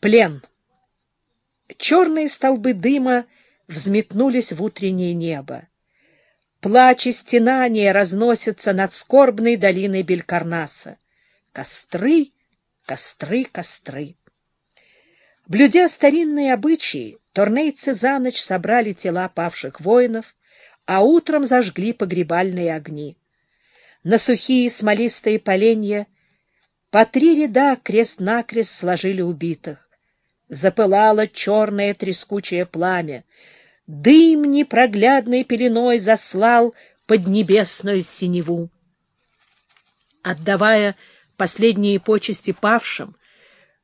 Плен. Черные столбы дыма взметнулись в утреннее небо. Плач и стенания разносятся над скорбной долиной Белькарнаса. Костры, костры, костры. Блюдя старинные обычаи, торнейцы за ночь собрали тела павших воинов, а утром зажгли погребальные огни. На сухие смолистые поленья по три ряда крест-накрест сложили убитых запылало черное трескучее пламя. Дым непроглядной пеленой заслал под небесную синеву. Отдавая последние почести павшим,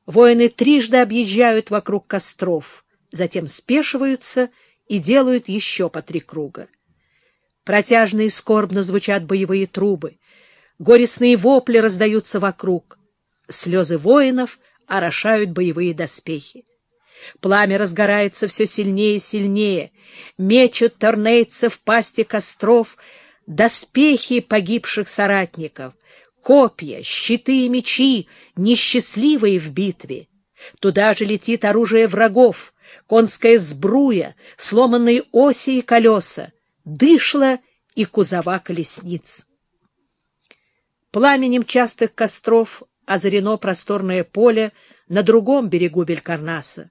воины трижды объезжают вокруг костров, затем спешиваются и делают еще по три круга. Протяжно и скорбно звучат боевые трубы, горестные вопли раздаются вокруг, слезы воинов — орошают боевые доспехи. Пламя разгорается все сильнее и сильнее, мечут торнейцы в пасти костров доспехи погибших соратников, копья, щиты и мечи, несчастливые в битве. Туда же летит оружие врагов, конская сбруя, сломанные оси и колеса, дышла и кузова колесниц. Пламенем частых костров озарено просторное поле на другом берегу Белькарнаса.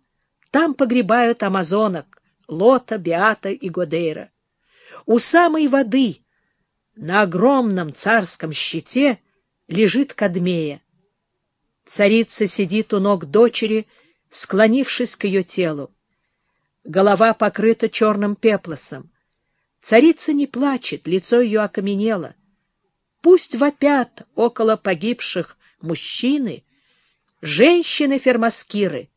Там погребают амазонок Лота, Биата и Годейра. У самой воды на огромном царском щите лежит Кадмея. Царица сидит у ног дочери, склонившись к ее телу. Голова покрыта черным пеплосом. Царица не плачет, лицо ее окаменело. Пусть вопят около погибших мужчины, женщины-фермаскиры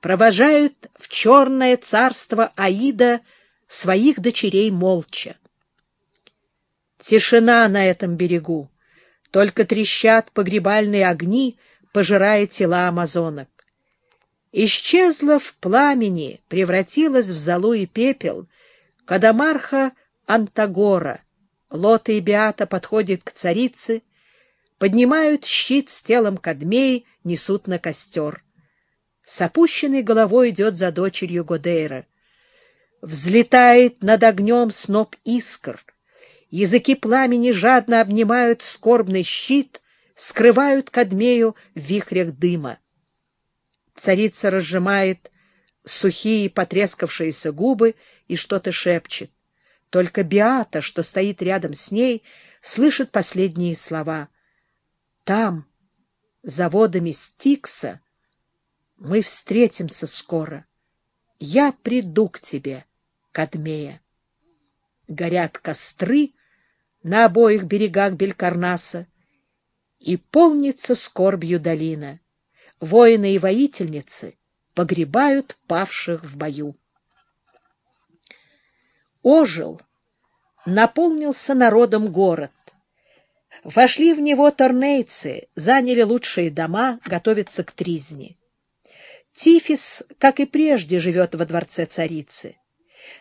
провожают в черное царство Аида своих дочерей молча. Тишина на этом берегу, только трещат погребальные огни, пожирая тела амазонок. Исчезла в пламени, превратилась в золу и пепел, Кадамарха Антагора. Лота и Биата подходят к царице, поднимают щит с телом Кадмеи, несут на костер. С опущенной головой идет за дочерью Годейра. Взлетает над огнем сноп искр. Языки пламени жадно обнимают скорбный щит, скрывают Кадмею в вихрях дыма. Царица разжимает сухие потрескавшиеся губы и что-то шепчет. Только Биата, что стоит рядом с ней, слышит последние слова — там, за водами Стикса, мы встретимся скоро. Я приду к тебе, Кадмея. Горят костры на обоих берегах Белькарнаса, и полнится скорбью долина. Воины и воительницы погребают павших в бою. Ожил, наполнился народом город. Вошли в него торнейцы, заняли лучшие дома, готовятся к тризне. Тифис, как и прежде, живет во дворце царицы.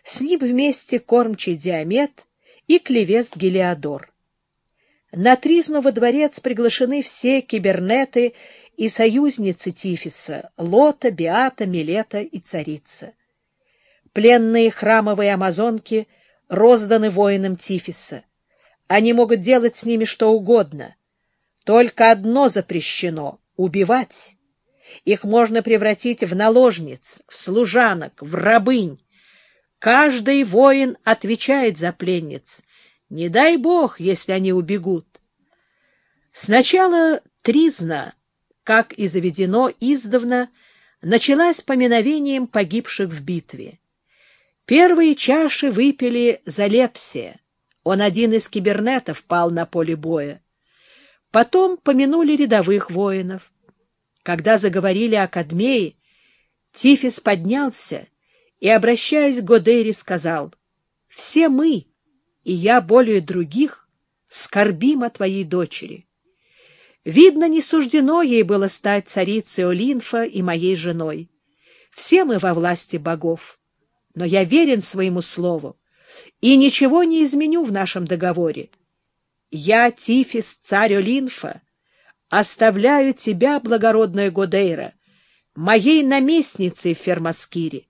С ним вместе кормчий Диамет и клевест Гелиодор. На тризну во дворец приглашены все кибернеты и союзницы Тифиса — Лота, Биата, Милета и царица. Пленные храмовые амазонки розданы воинам Тифиса — они могут делать с ними что угодно. Только одно запрещено — убивать. Их можно превратить в наложниц, в служанок, в рабынь. Каждый воин отвечает за пленниц. Не дай бог, если они убегут. Сначала тризна, как и заведено издавна, началась поминовением погибших в битве. Первые чаши выпили за Лепсия. Он один из кибернетов пал на поле боя. Потом помянули рядовых воинов. Когда заговорили о Кадмее, Тифис поднялся и, обращаясь к Годейре, сказал, «Все мы, и я более других, скорбим о твоей дочери. Видно, не суждено ей было стать царицей Олинфа и моей женой. Все мы во власти богов, но я верен своему слову и ничего не изменю в нашем договоре. Я, Тифис, царь Олинфа, оставляю тебя, благородная Годейра, моей наместницей в Фермаскире.